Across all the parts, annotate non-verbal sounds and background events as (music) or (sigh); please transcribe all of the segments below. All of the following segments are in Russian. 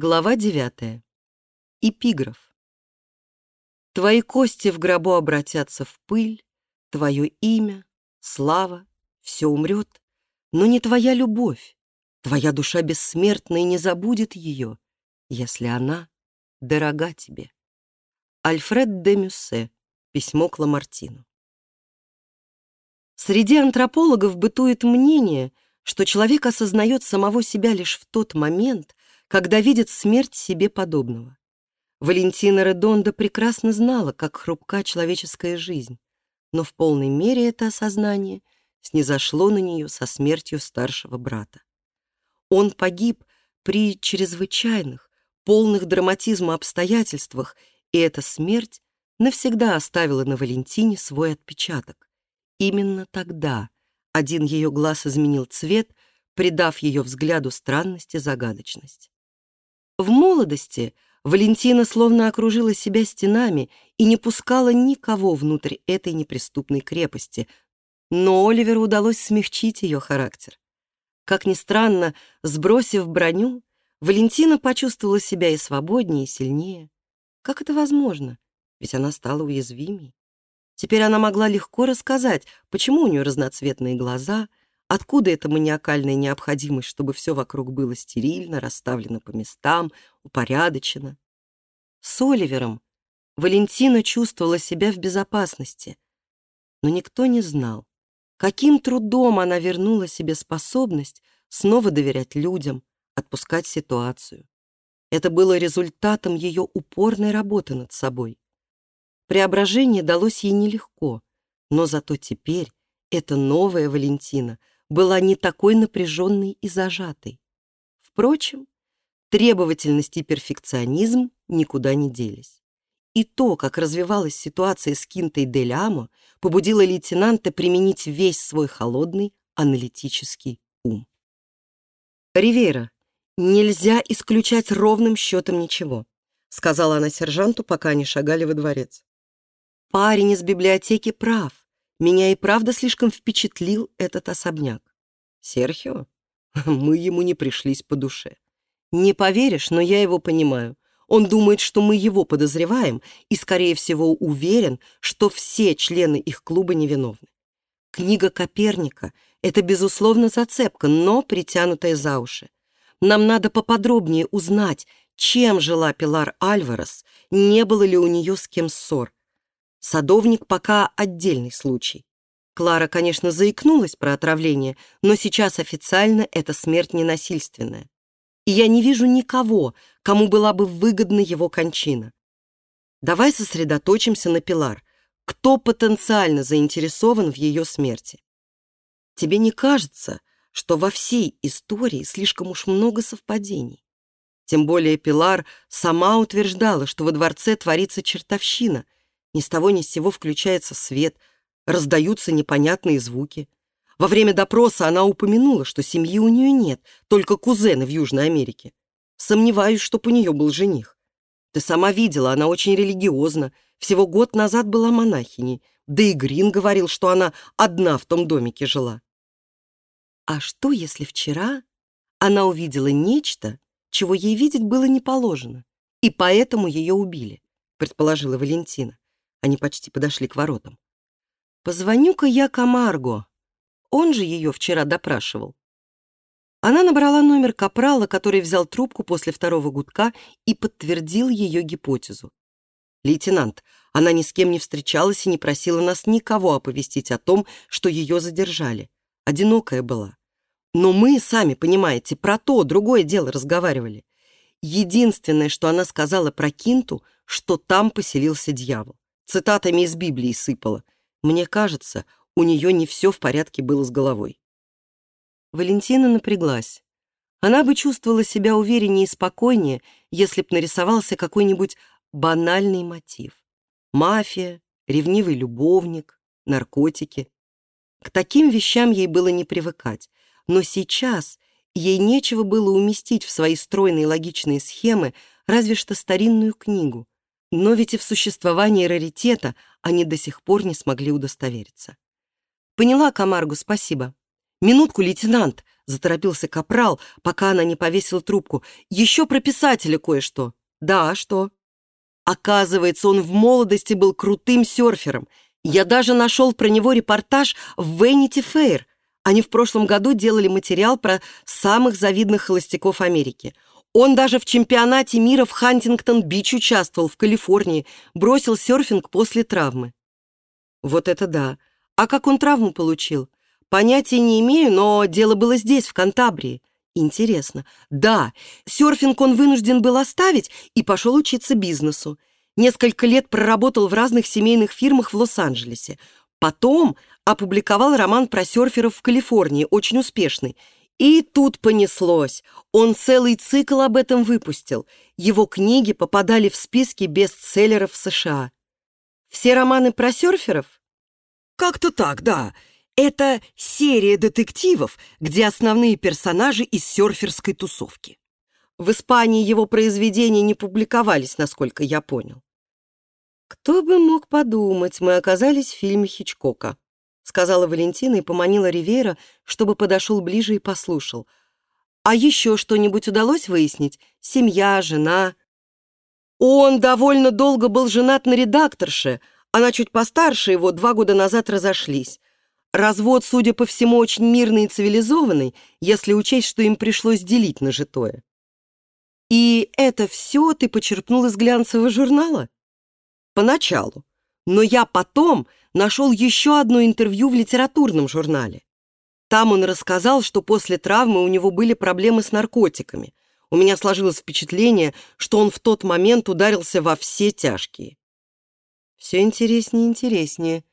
Глава 9. Эпиграф. Твои кости в гробу обратятся в пыль, Твое имя, слава, все умрет, Но не твоя любовь, Твоя душа бессмертна и не забудет ее, Если она дорога тебе. Альфред де Мюссе. Письмо к Ламартину. Среди антропологов бытует мнение, что человек осознает самого себя лишь в тот момент, когда видит смерть себе подобного. Валентина Редонда прекрасно знала, как хрупка человеческая жизнь, но в полной мере это осознание снизошло на нее со смертью старшего брата. Он погиб при чрезвычайных, полных драматизма обстоятельствах, и эта смерть навсегда оставила на Валентине свой отпечаток. Именно тогда один ее глаз изменил цвет, придав ее взгляду странность и загадочность. В молодости Валентина словно окружила себя стенами и не пускала никого внутрь этой неприступной крепости, но Оливеру удалось смягчить ее характер. Как ни странно, сбросив броню, Валентина почувствовала себя и свободнее, и сильнее. Как это возможно? Ведь она стала уязвимей. Теперь она могла легко рассказать, почему у нее разноцветные глаза, Откуда эта маниакальная необходимость, чтобы все вокруг было стерильно, расставлено по местам, упорядочено? С Оливером Валентина чувствовала себя в безопасности, но никто не знал, каким трудом она вернула себе способность снова доверять людям, отпускать ситуацию. Это было результатом ее упорной работы над собой. Преображение далось ей нелегко, но зато теперь эта новая Валентина была не такой напряженной и зажатой. Впрочем, требовательность и перфекционизм никуда не делись. И то, как развивалась ситуация с Кинтой Дель Амо, побудило лейтенанта применить весь свой холодный аналитический ум. «Ривейра, нельзя исключать ровным счетом ничего», сказала она сержанту, пока они шагали во дворец. «Парень из библиотеки прав. Меня и правда слишком впечатлил этот особняк. Серхио? (laughs) Мы ему не пришлись по душе. Не поверишь, но я его понимаю. Он думает, что мы его подозреваем и, скорее всего, уверен, что все члены их клуба невиновны. Книга Коперника — это, безусловно, зацепка, но притянутая за уши. Нам надо поподробнее узнать, чем жила Пилар Альварес, не было ли у нее с кем ссор, Садовник пока отдельный случай. Клара, конечно, заикнулась про отравление, но сейчас официально эта смерть ненасильственная. И я не вижу никого, кому была бы выгодна его кончина. Давай сосредоточимся на Пилар. Кто потенциально заинтересован в ее смерти? Тебе не кажется, что во всей истории слишком уж много совпадений? Тем более Пилар сама утверждала, что во дворце творится чертовщина — ни с того ни с сего включается свет, раздаются непонятные звуки. Во время допроса она упомянула, что семьи у нее нет, только кузены в Южной Америке. Сомневаюсь, чтоб у нее был жених. Ты сама видела, она очень религиозна. Всего год назад была монахиней. Да и Грин говорил, что она одна в том домике жила. А что, если вчера она увидела нечто, чего ей видеть было не положено, и поэтому ее убили, предположила Валентина. Они почти подошли к воротам. «Позвоню-ка я Камарго. Он же ее вчера допрашивал». Она набрала номер капрала, который взял трубку после второго гудка и подтвердил ее гипотезу. «Лейтенант, она ни с кем не встречалась и не просила нас никого оповестить о том, что ее задержали. Одинокая была. Но мы, сами понимаете, про то, другое дело разговаривали. Единственное, что она сказала про Кинту, что там поселился дьявол цитатами из Библии сыпала. Мне кажется, у нее не все в порядке было с головой. Валентина напряглась. Она бы чувствовала себя увереннее и спокойнее, если б нарисовался какой-нибудь банальный мотив. Мафия, ревнивый любовник, наркотики. К таким вещам ей было не привыкать, но сейчас ей нечего было уместить в свои стройные логичные схемы разве что старинную книгу, но ведь и в существовании раритета они до сих пор не смогли удостовериться. «Поняла, Камаргу, спасибо. Минутку, лейтенант!» заторопился Капрал, пока она не повесила трубку. «Еще про писателя кое-что». «Да, что?» Оказывается, он в молодости был крутым серфером. Я даже нашел про него репортаж в Vanity Fair. Они в прошлом году делали материал про самых завидных холостяков Америки. Он даже в чемпионате мира в Хантингтон-Бич участвовал в Калифорнии, бросил серфинг после травмы. Вот это да. А как он травму получил? Понятия не имею, но дело было здесь, в Кантабрии. Интересно. Да, серфинг он вынужден был оставить и пошел учиться бизнесу. Несколько лет проработал в разных семейных фирмах в Лос-Анджелесе. Потом опубликовал роман про серферов в Калифорнии, очень успешный. И тут понеслось. Он целый цикл об этом выпустил. Его книги попадали в списки бестселлеров США. Все романы про серферов? Как-то так, да. Это серия детективов, где основные персонажи из серферской тусовки. В Испании его произведения не публиковались, насколько я понял. «Кто бы мог подумать, мы оказались в фильме Хичкока», сказала Валентина и поманила Ривейра, чтобы подошел ближе и послушал. «А еще что-нибудь удалось выяснить? Семья, жена?» «Он довольно долго был женат на редакторше. Она чуть постарше его, два года назад разошлись. Развод, судя по всему, очень мирный и цивилизованный, если учесть, что им пришлось делить нажитое. И это все ты почерпнул из глянцевого журнала? Поначалу. Но я потом нашел еще одно интервью в литературном журнале. Там он рассказал, что после травмы у него были проблемы с наркотиками. У меня сложилось впечатление, что он в тот момент ударился во все тяжкие. Все интереснее и интереснее.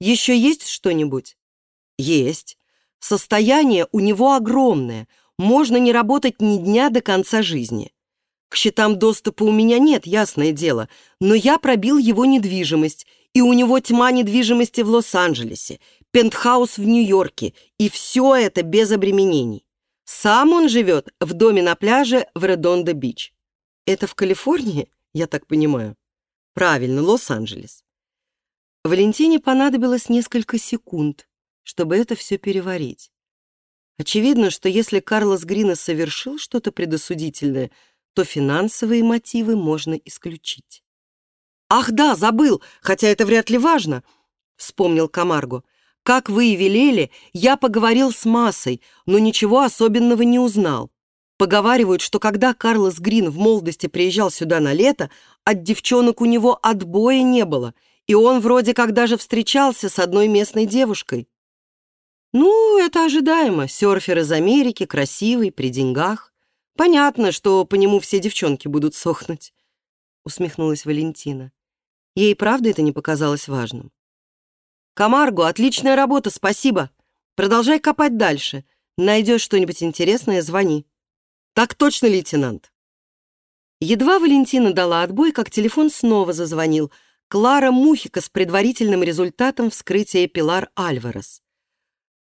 Еще есть что-нибудь? Есть. Состояние у него огромное. Можно не работать ни дня до конца жизни. К счетам доступа у меня нет, ясное дело, но я пробил его недвижимость, и у него тьма недвижимости в Лос-Анджелесе, пентхаус в Нью-Йорке, и все это без обременений. Сам он живет в доме на пляже в Редондо-Бич. Это в Калифорнии, я так понимаю? Правильно, Лос-Анджелес. Валентине понадобилось несколько секунд, чтобы это все переварить. Очевидно, что если Карлос Грина совершил что-то предосудительное, то финансовые мотивы можно исключить. «Ах да, забыл, хотя это вряд ли важно», — вспомнил Камарго. «Как вы и велели, я поговорил с массой, но ничего особенного не узнал. Поговаривают, что когда Карлос Грин в молодости приезжал сюда на лето, от девчонок у него отбоя не было — и он вроде как даже встречался с одной местной девушкой. Ну, это ожидаемо. Серфер из Америки, красивый, при деньгах. Понятно, что по нему все девчонки будут сохнуть. Усмехнулась Валентина. Ей правда это не показалось важным. Камарго, отличная работа, спасибо. Продолжай копать дальше. Найдешь что-нибудь интересное, звони. Так точно, лейтенант. Едва Валентина дала отбой, как телефон снова зазвонил — Клара Мухика с предварительным результатом вскрытия Пилар Альварес.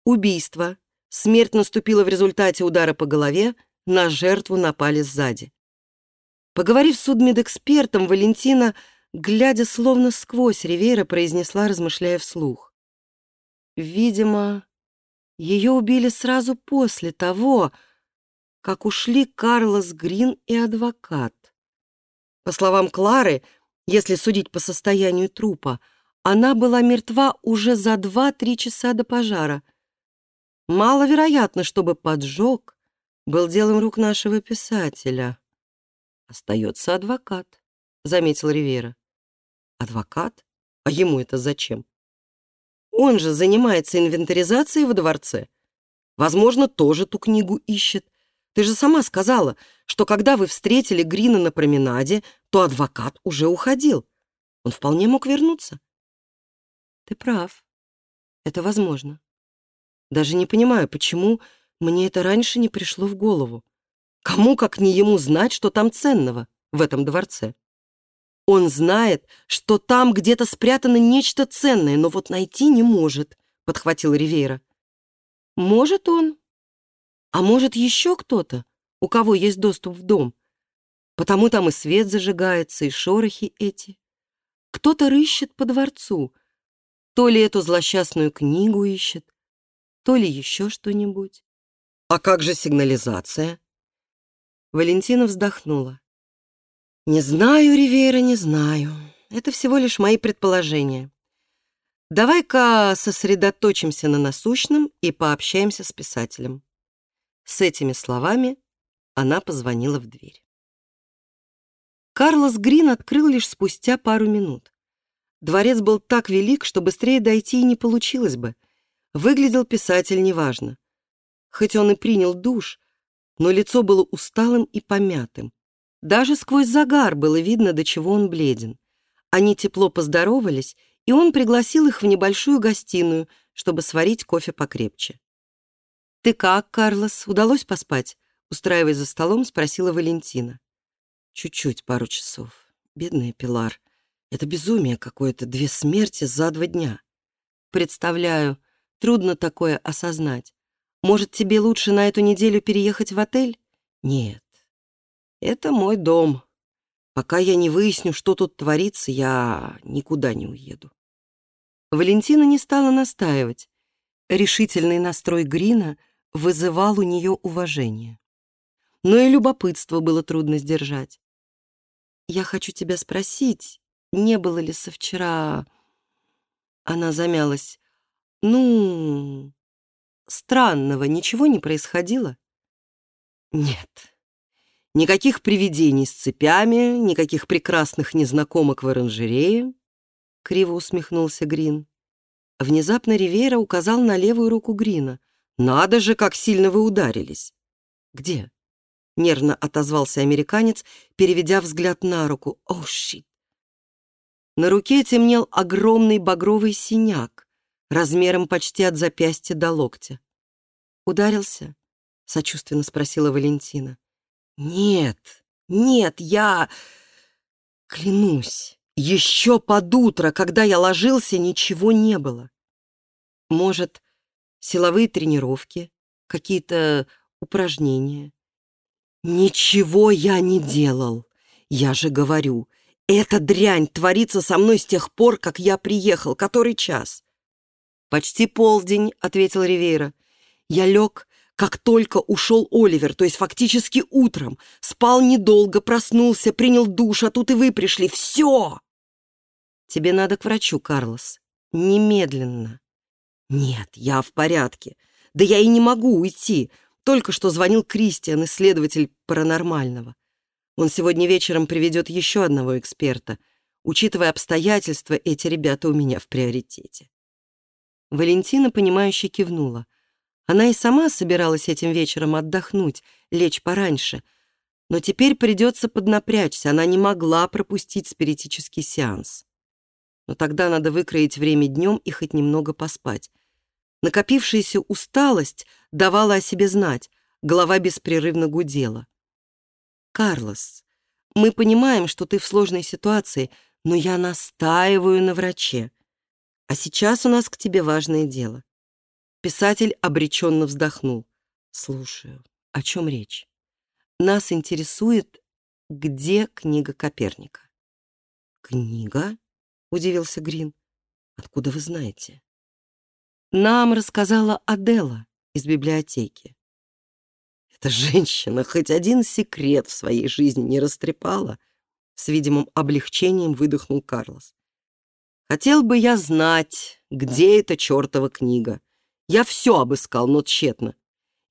Убийство. Смерть наступила в результате удара по голове, на жертву напали сзади. Поговорив с судмедэкспертом, Валентина, глядя словно сквозь Ривейра, произнесла, размышляя вслух. Видимо, ее убили сразу после того, как ушли Карлос Грин и адвокат. По словам Клары, если судить по состоянию трупа, она была мертва уже за два-три часа до пожара. Маловероятно, чтобы поджог был делом рук нашего писателя. «Остается адвокат», — заметил Ривера. «Адвокат? А ему это зачем? Он же занимается инвентаризацией во дворце. Возможно, тоже ту книгу ищет. Ты же сама сказала, что когда вы встретили Грина на променаде, то адвокат уже уходил. Он вполне мог вернуться. Ты прав. Это возможно. Даже не понимаю, почему мне это раньше не пришло в голову. Кому, как не ему, знать, что там ценного в этом дворце? Он знает, что там где-то спрятано нечто ценное, но вот найти не может, — подхватил Ривейра. Может он, а может, еще кто-то, у кого есть доступ в дом? Потому там и свет зажигается, и шорохи эти. Кто-то рыщет по дворцу. То ли эту злосчастную книгу ищет, то ли еще что-нибудь. А как же сигнализация? Валентина вздохнула. Не знаю, Ривейра, не знаю. Это всего лишь мои предположения. Давай-ка сосредоточимся на насущном и пообщаемся с писателем. С этими словами она позвонила в дверь. Карлос Грин открыл лишь спустя пару минут. Дворец был так велик, что быстрее дойти и не получилось бы. Выглядел писатель неважно. Хоть он и принял душ, но лицо было усталым и помятым. Даже сквозь загар было видно, до чего он бледен. Они тепло поздоровались, и он пригласил их в небольшую гостиную, чтобы сварить кофе покрепче. «Ты как, Карлос? Удалось поспать?» Устраиваясь за столом, спросила Валентина. «Чуть-чуть, пару часов. Бедная Пилар. Это безумие какое-то, две смерти за два дня. Представляю, трудно такое осознать. Может, тебе лучше на эту неделю переехать в отель? Нет. Это мой дом. Пока я не выясню, что тут творится, я никуда не уеду. Валентина не стала настаивать. Решительный настрой Грина вызывал у нее уважение. Но и любопытство было трудно сдержать. «Я хочу тебя спросить, не было ли со вчера...» Она замялась. «Ну, странного ничего не происходило?» «Нет. Никаких привидений с цепями, никаких прекрасных незнакомок в оранжерее», — криво усмехнулся Грин. Внезапно Ривейра указал на левую руку Грина. «Надо же, как сильно вы ударились!» «Где?» — нервно отозвался американец, переведя взгляд на руку. «О, щит!» На руке темнел огромный багровый синяк, размером почти от запястья до локтя. «Ударился?» — сочувственно спросила Валентина. «Нет, нет, я... Клянусь, еще под утро, когда я ложился, ничего не было. Может, силовые тренировки, какие-то упражнения. Ничего я не делал. Я же говорю, эта дрянь творится со мной с тех пор, как я приехал. Который час? Почти полдень, ответил Ривейра. Я лег, как только ушел Оливер, то есть фактически утром. Спал недолго, проснулся, принял душ, а тут и вы пришли. Все! Тебе надо к врачу, Карлос. Немедленно. Нет, я в порядке. Да я и не могу уйти. Только что звонил Кристиан, исследователь паранормального. Он сегодня вечером приведет еще одного эксперта. Учитывая обстоятельства, эти ребята у меня в приоритете. Валентина, понимающе кивнула. Она и сама собиралась этим вечером отдохнуть, лечь пораньше. Но теперь придется поднапрячься, она не могла пропустить спиритический сеанс но тогда надо выкроить время днем и хоть немного поспать. Накопившаяся усталость давала о себе знать, голова беспрерывно гудела. «Карлос, мы понимаем, что ты в сложной ситуации, но я настаиваю на враче. А сейчас у нас к тебе важное дело». Писатель обреченно вздохнул. «Слушаю. О чем речь? Нас интересует, где книга Коперника?» «Книга?» — удивился Грин. «Откуда вы знаете?» «Нам рассказала Адела из библиотеки». «Эта женщина хоть один секрет в своей жизни не растрепала?» С видимым облегчением выдохнул Карлос. «Хотел бы я знать, где эта чертова книга. Я все обыскал, но тщетно.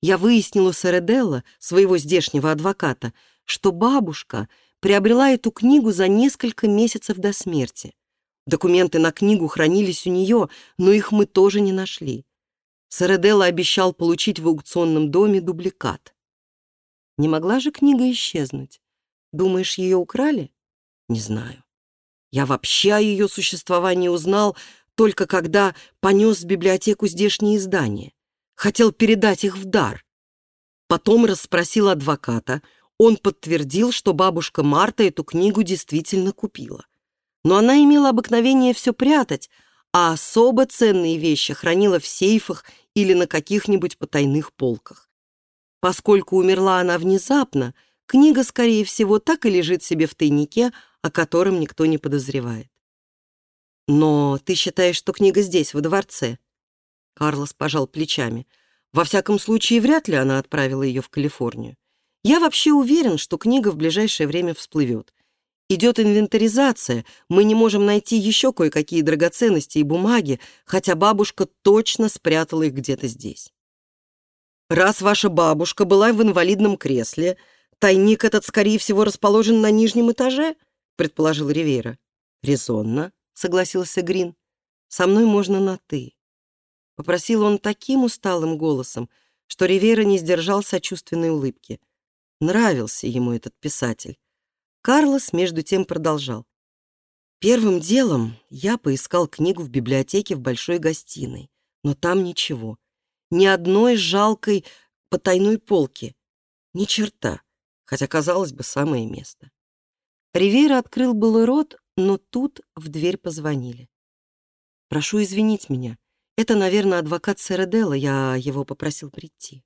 Я выяснил у Саределла, своего здешнего адвоката, что бабушка приобрела эту книгу за несколько месяцев до смерти. Документы на книгу хранились у нее, но их мы тоже не нашли. Саределла обещал получить в аукционном доме дубликат. Не могла же книга исчезнуть? Думаешь, ее украли? Не знаю. Я вообще о ее существовании узнал только когда понес в библиотеку здешние издания. Хотел передать их в дар. Потом расспросил адвоката. Он подтвердил, что бабушка Марта эту книгу действительно купила но она имела обыкновение все прятать, а особо ценные вещи хранила в сейфах или на каких-нибудь потайных полках. Поскольку умерла она внезапно, книга, скорее всего, так и лежит себе в тайнике, о котором никто не подозревает. «Но ты считаешь, что книга здесь, во дворце?» Карлос пожал плечами. Во всяком случае, вряд ли она отправила ее в Калифорнию. Я вообще уверен, что книга в ближайшее время всплывет. Идет инвентаризация, мы не можем найти еще кое-какие драгоценности и бумаги, хотя бабушка точно спрятала их где-то здесь. Раз ваша бабушка была в инвалидном кресле, тайник этот, скорее всего, расположен на нижнем этаже, предположил Ривейра. Резонно, согласился Грин. Со мной можно на «ты». Попросил он таким усталым голосом, что Ривейра не сдержал сочувственной улыбки. Нравился ему этот писатель. Карлос, между тем, продолжал. Первым делом я поискал книгу в библиотеке в большой гостиной, но там ничего. Ни одной жалкой потайной полки. Ни черта, хотя, казалось бы, самое место. Ривейра открыл был рот, но тут в дверь позвонили. «Прошу извинить меня. Это, наверное, адвокат Середелла. Я его попросил прийти».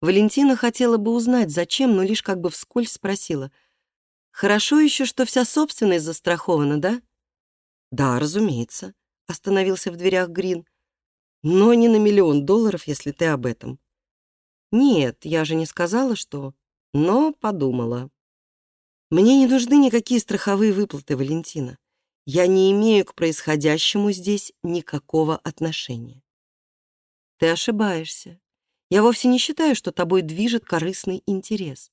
Валентина хотела бы узнать, зачем, но лишь как бы вскользь спросила — Хорошо еще, что вся собственность застрахована, да? Да, разумеется, остановился в дверях Грин. Но не на миллион долларов, если ты об этом. Нет, я же не сказала, что... Но подумала. Мне не нужны никакие страховые выплаты, Валентина. Я не имею к происходящему здесь никакого отношения. Ты ошибаешься. Я вовсе не считаю, что тобой движет корыстный интерес.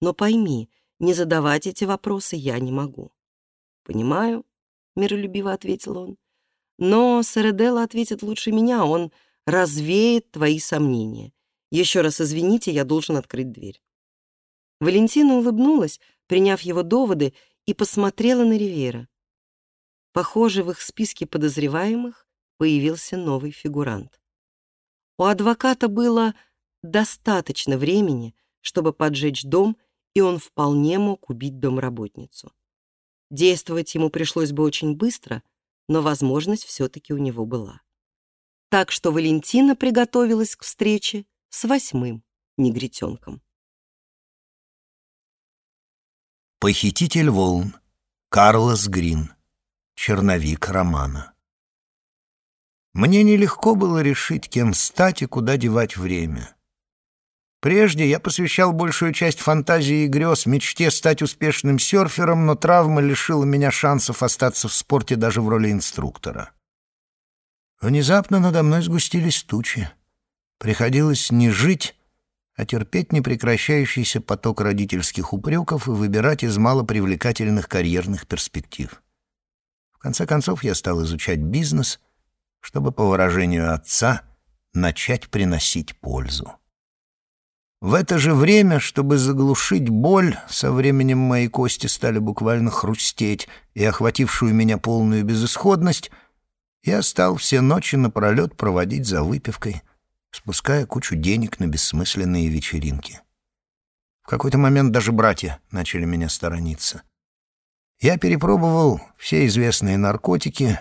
Но пойми, не задавать эти вопросы я не могу. «Понимаю», — миролюбиво ответил он. «Но Середелла ответит лучше меня, он развеет твои сомнения. Еще раз извините, я должен открыть дверь». Валентина улыбнулась, приняв его доводы, и посмотрела на Ривера. Похоже, в их списке подозреваемых появился новый фигурант. У адвоката было достаточно времени, чтобы поджечь дом и он вполне мог убить домработницу. Действовать ему пришлось бы очень быстро, но возможность все-таки у него была. Так что Валентина приготовилась к встрече с восьмым негритенком. Похититель волн. Карлос Грин. Черновик романа. Мне нелегко было решить, кем стать и куда девать время. Прежде я посвящал большую часть фантазии и грез мечте стать успешным серфером, но травма лишила меня шансов остаться в спорте даже в роли инструктора. Внезапно надо мной сгустились тучи. Приходилось не жить, а терпеть непрекращающийся поток родительских упреков и выбирать из малопривлекательных карьерных перспектив. В конце концов я стал изучать бизнес, чтобы, по выражению отца, начать приносить пользу. В это же время, чтобы заглушить боль, со временем мои кости стали буквально хрустеть, и охватившую меня полную безысходность, я стал все ночи напролет проводить за выпивкой, спуская кучу денег на бессмысленные вечеринки. В какой-то момент даже братья начали меня сторониться. Я перепробовал все известные наркотики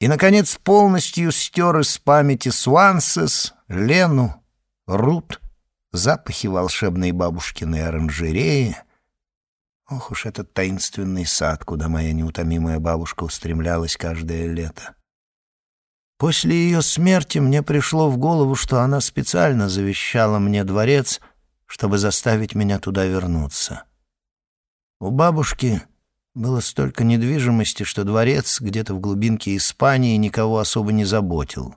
и, наконец, полностью стер из памяти Суансес, Лену, Рут — запахи волшебной бабушкиной оранжереи. Ох уж этот таинственный сад, куда моя неутомимая бабушка устремлялась каждое лето. После ее смерти мне пришло в голову, что она специально завещала мне дворец, чтобы заставить меня туда вернуться. У бабушки было столько недвижимости, что дворец где-то в глубинке Испании никого особо не заботил.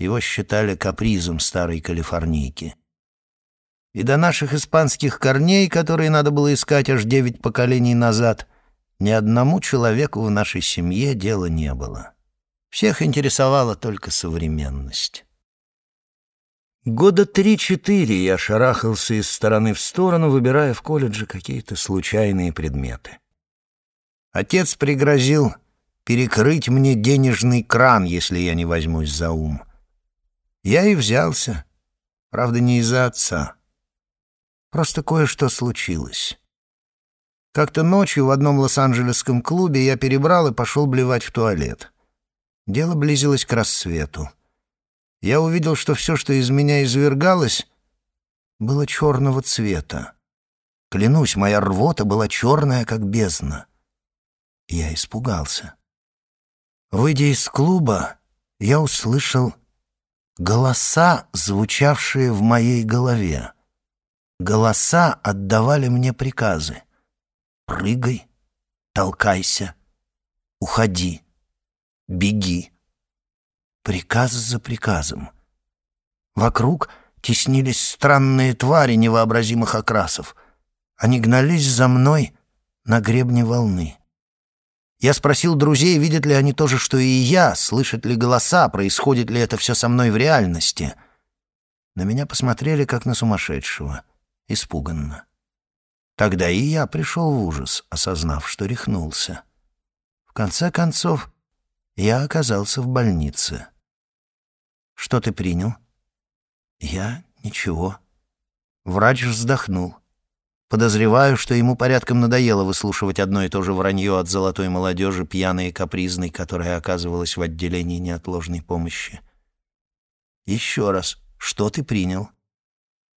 Его считали капризом старой калифорнийки и до наших испанских корней, которые надо было искать аж девять поколений назад, ни одному человеку в нашей семье дела не было. Всех интересовала только современность. Года три-четыре я шарахался из стороны в сторону, выбирая в колледже какие-то случайные предметы. Отец пригрозил перекрыть мне денежный кран, если я не возьмусь за ум. Я и взялся, правда, не из-за отца. Просто кое-что случилось. Как-то ночью в одном лос-анджелесском клубе я перебрал и пошел блевать в туалет. Дело близилось к рассвету. Я увидел, что все, что из меня извергалось, было черного цвета. Клянусь, моя рвота была черная, как бездна. Я испугался. Выйдя из клуба, я услышал голоса, звучавшие в моей голове. Голоса отдавали мне приказы. «Прыгай, толкайся, уходи, беги». Приказ за приказом. Вокруг теснились странные твари невообразимых окрасов. Они гнались за мной на гребне волны. Я спросил друзей, видят ли они то же, что и я, слышат ли голоса, происходит ли это все со мной в реальности. На меня посмотрели, как на сумасшедшего, испуганно. Тогда и я пришел в ужас, осознав, что рехнулся. В конце концов, я оказался в больнице. «Что ты принял?» «Я? Ничего». Врач вздохнул. Подозреваю, что ему порядком надоело выслушивать одно и то же вранье от золотой молодежи, пьяной и капризной, которая оказывалась в отделении неотложной помощи. «Еще раз, что ты принял?»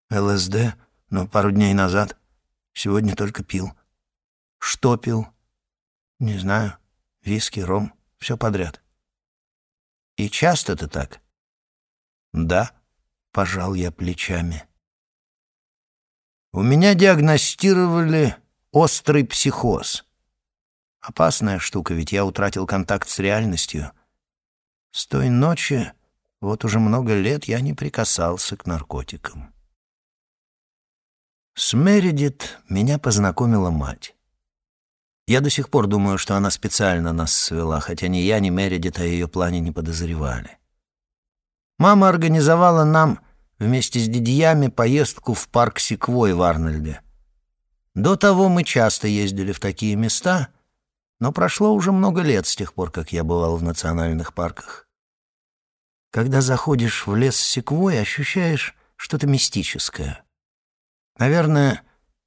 «ЛСД, но пару дней назад. Сегодня только пил». «Что пил?» «Не знаю. Виски, ром, все подряд». «И часто ты так?» «Да», — пожал я плечами. У меня диагностировали острый психоз. Опасная штука, ведь я утратил контакт с реальностью. С той ночи, вот уже много лет, я не прикасался к наркотикам. С Мередит меня познакомила мать. Я до сих пор думаю, что она специально нас свела, хотя ни я, ни Мередит о ее плане не подозревали. Мама организовала нам вместе с дядьями поездку в парк Секвой в Арнольде. До того мы часто ездили в такие места, но прошло уже много лет с тех пор, как я бывал в национальных парках. Когда заходишь в лес Секвой, ощущаешь что-то мистическое. Наверное,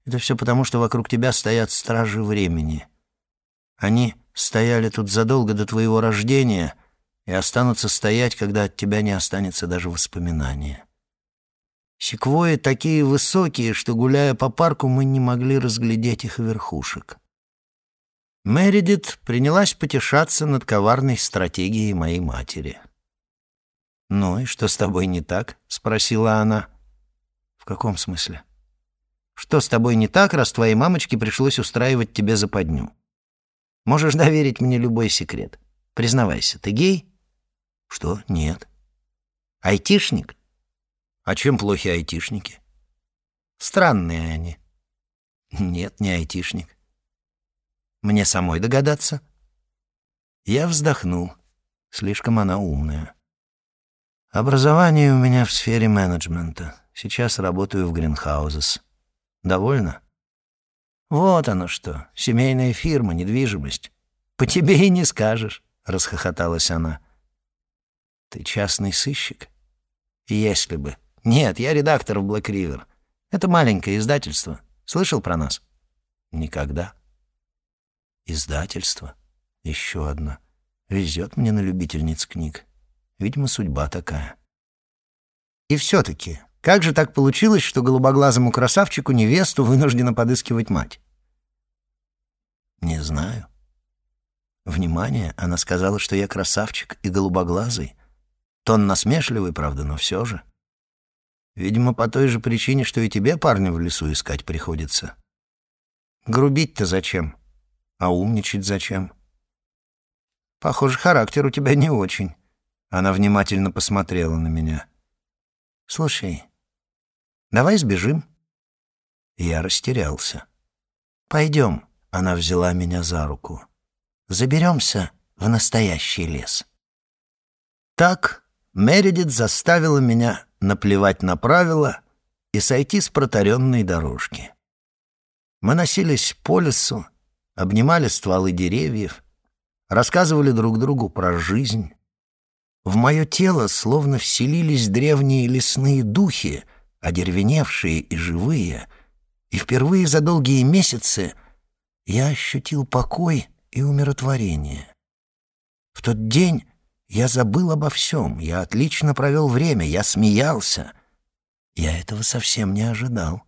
это все потому, что вокруг тебя стоят стражи времени. Они стояли тут задолго до твоего рождения и останутся стоять, когда от тебя не останется даже воспоминания. Секвои такие высокие, что, гуляя по парку, мы не могли разглядеть их верхушек. Мередит принялась потешаться над коварной стратегией моей матери. «Ну и что с тобой не так?» — спросила она. «В каком смысле?» «Что с тобой не так, раз твоей мамочке пришлось устраивать тебе западню? Можешь доверить мне любой секрет. Признавайся, ты гей?» «Что? Нет». «Айтишник?» А чем плохи айтишники? Странные они. Нет, не айтишник. Мне самой догадаться? Я вздохнул. Слишком она умная. Образование у меня в сфере менеджмента. Сейчас работаю в Гринхаузес. Довольно? Вот оно что. Семейная фирма, недвижимость. По тебе и не скажешь, расхохоталась она. Ты частный сыщик? Если бы. «Нет, я редактор в Black River. Это маленькое издательство. Слышал про нас?» «Никогда». «Издательство? Еще одно. Везет мне на любительниц книг. Видимо, судьба такая». «И все-таки, как же так получилось, что голубоглазому красавчику невесту вынуждена подыскивать мать?» «Не знаю». «Внимание, она сказала, что я красавчик и голубоглазый. Тон насмешливый, правда, но все же». Видимо, по той же причине, что и тебе парня в лесу искать приходится. Грубить-то зачем? А умничать зачем? Похоже, характер у тебя не очень. Она внимательно посмотрела на меня. Слушай, давай сбежим. Я растерялся. Пойдем. Она взяла меня за руку. Заберемся в настоящий лес. Так Мередит заставила меня наплевать на правила и сойти с протаренной дорожки. Мы носились по лесу, обнимали стволы деревьев, рассказывали друг другу про жизнь. В мое тело словно вселились древние лесные духи, одервеневшие и живые, и впервые за долгие месяцы я ощутил покой и умиротворение. В тот день я забыл обо всем, я отлично провел время, я смеялся. Я этого совсем не ожидал.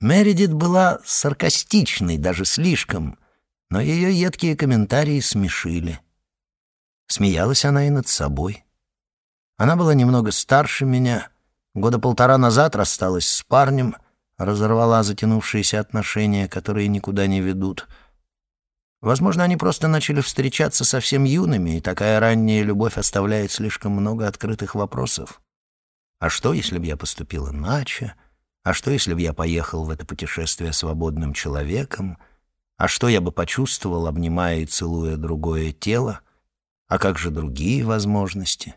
Мередит была саркастичной, даже слишком, но ее едкие комментарии смешили. Смеялась она и над собой. Она была немного старше меня, года полтора назад рассталась с парнем, разорвала затянувшиеся отношения, которые никуда не ведут. Возможно, они просто начали встречаться совсем юными, и такая ранняя любовь оставляет слишком много открытых вопросов. А что, если бы я поступил иначе? А что, если бы я поехал в это путешествие свободным человеком? А что я бы почувствовал, обнимая и целуя другое тело? А как же другие возможности?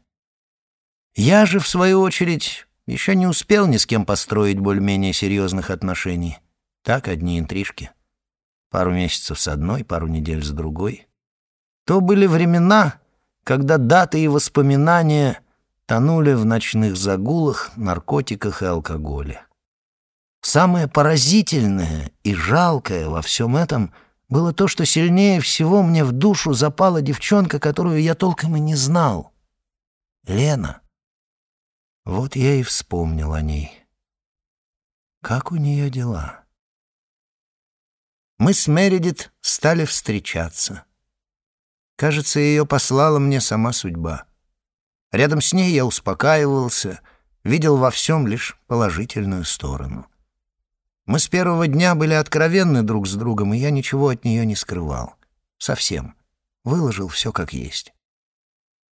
Я же, в свою очередь, еще не успел ни с кем построить более-менее серьезных отношений. Так, одни интрижки. Пару месяцев с одной, пару недель с другой. То были времена, когда даты и воспоминания тонули в ночных загулах, наркотиках и алкоголе. Самое поразительное и жалкое во всем этом было то, что сильнее всего мне в душу запала девчонка, которую я толком и не знал. Лена. Вот я и вспомнил о ней. Как у нее дела? Мы с Мередит стали встречаться. Кажется, ее послала мне сама судьба. Рядом с ней я успокаивался, видел во всем лишь положительную сторону — мы с первого дня были откровенны друг с другом, и я ничего от нее не скрывал. Совсем. Выложил все как есть.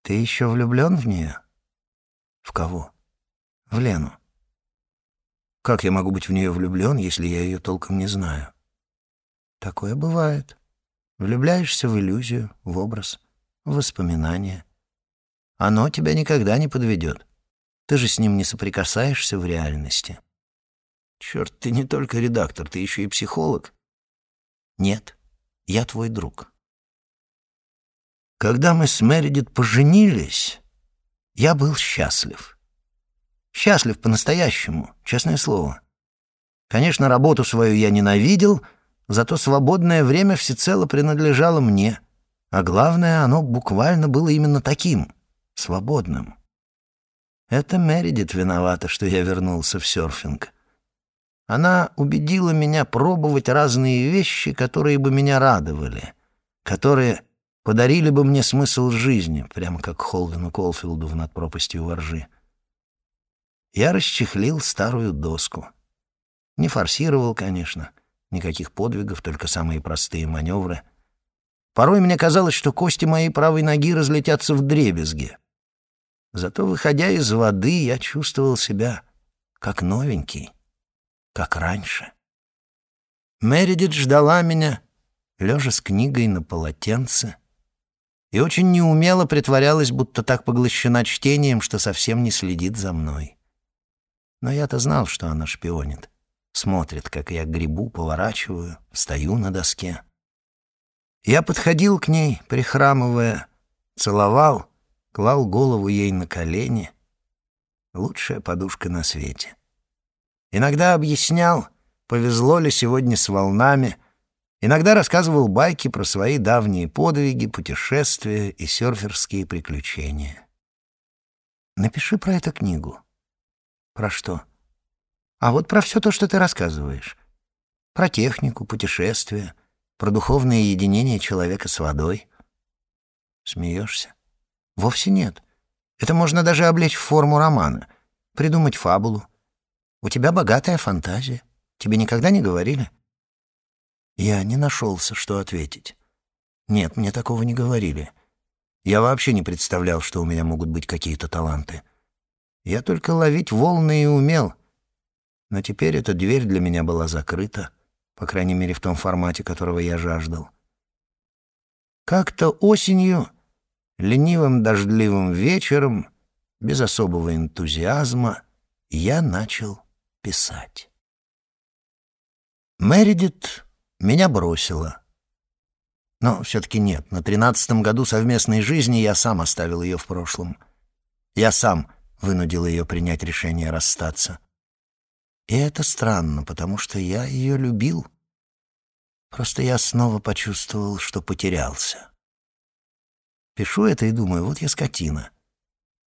Ты еще влюблен в нее? В кого? В Лену. Как я могу быть в нее влюблен, если я ее толком не знаю? Такое бывает. Влюбляешься в иллюзию, в образ, в воспоминания. Оно тебя никогда не подведет. Ты же с ним не соприкасаешься в реальности. Черт, ты не только редактор, ты еще и психолог. Нет, я твой друг. Когда мы с Мередит поженились, я был счастлив. Счастлив по-настоящему, честное слово. Конечно, работу свою я ненавидел, зато свободное время всецело принадлежало мне. А главное, оно буквально было именно таким — свободным. Это Мередит виновата, что я вернулся в серфинг. Она убедила меня пробовать разные вещи, которые бы меня радовали, которые подарили бы мне смысл жизни, прямо как Холдену Колфилду в «Над пропастью воржи». Я расчехлил старую доску. Не форсировал, конечно, никаких подвигов, только самые простые маневры. Порой мне казалось, что кости моей правой ноги разлетятся в дребезги. Зато, выходя из воды, я чувствовал себя как новенький как раньше. Мередит ждала меня, лежа с книгой на полотенце, и очень неумело притворялась, будто так поглощена чтением, что совсем не следит за мной. Но я-то знал, что она шпионит. Смотрит, как я грибу, поворачиваю, стою на доске. Я подходил к ней, прихрамывая, целовал, клал голову ей на колени. Лучшая подушка на свете — Иногда объяснял, повезло ли сегодня с волнами, иногда рассказывал байки про свои давние подвиги, путешествия и серферские приключения. Напиши про эту книгу. Про что? А вот про все то, что ты рассказываешь. Про технику, путешествия, про духовное единение человека с водой. Смеешься? Вовсе нет. Это можно даже облечь в форму романа, придумать фабулу, у тебя богатая фантазия. Тебе никогда не говорили?» Я не нашелся, что ответить. Нет, мне такого не говорили. Я вообще не представлял, что у меня могут быть какие-то таланты. Я только ловить волны и умел. Но теперь эта дверь для меня была закрыта, по крайней мере, в том формате, которого я жаждал. Как-то осенью, ленивым дождливым вечером, без особого энтузиазма, я начал писать. Мередит меня бросила. Но все-таки нет, на тринадцатом году совместной жизни я сам оставил ее в прошлом. Я сам вынудил ее принять решение расстаться. И это странно, потому что я ее любил. Просто я снова почувствовал, что потерялся. Пишу это и думаю, вот я скотина.